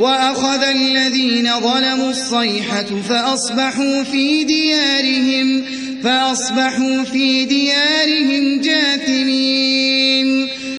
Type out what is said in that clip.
وأخذ الذين ظلموا الصيحة فأصبحوا في ديارهم فأصبحوا في ديارهم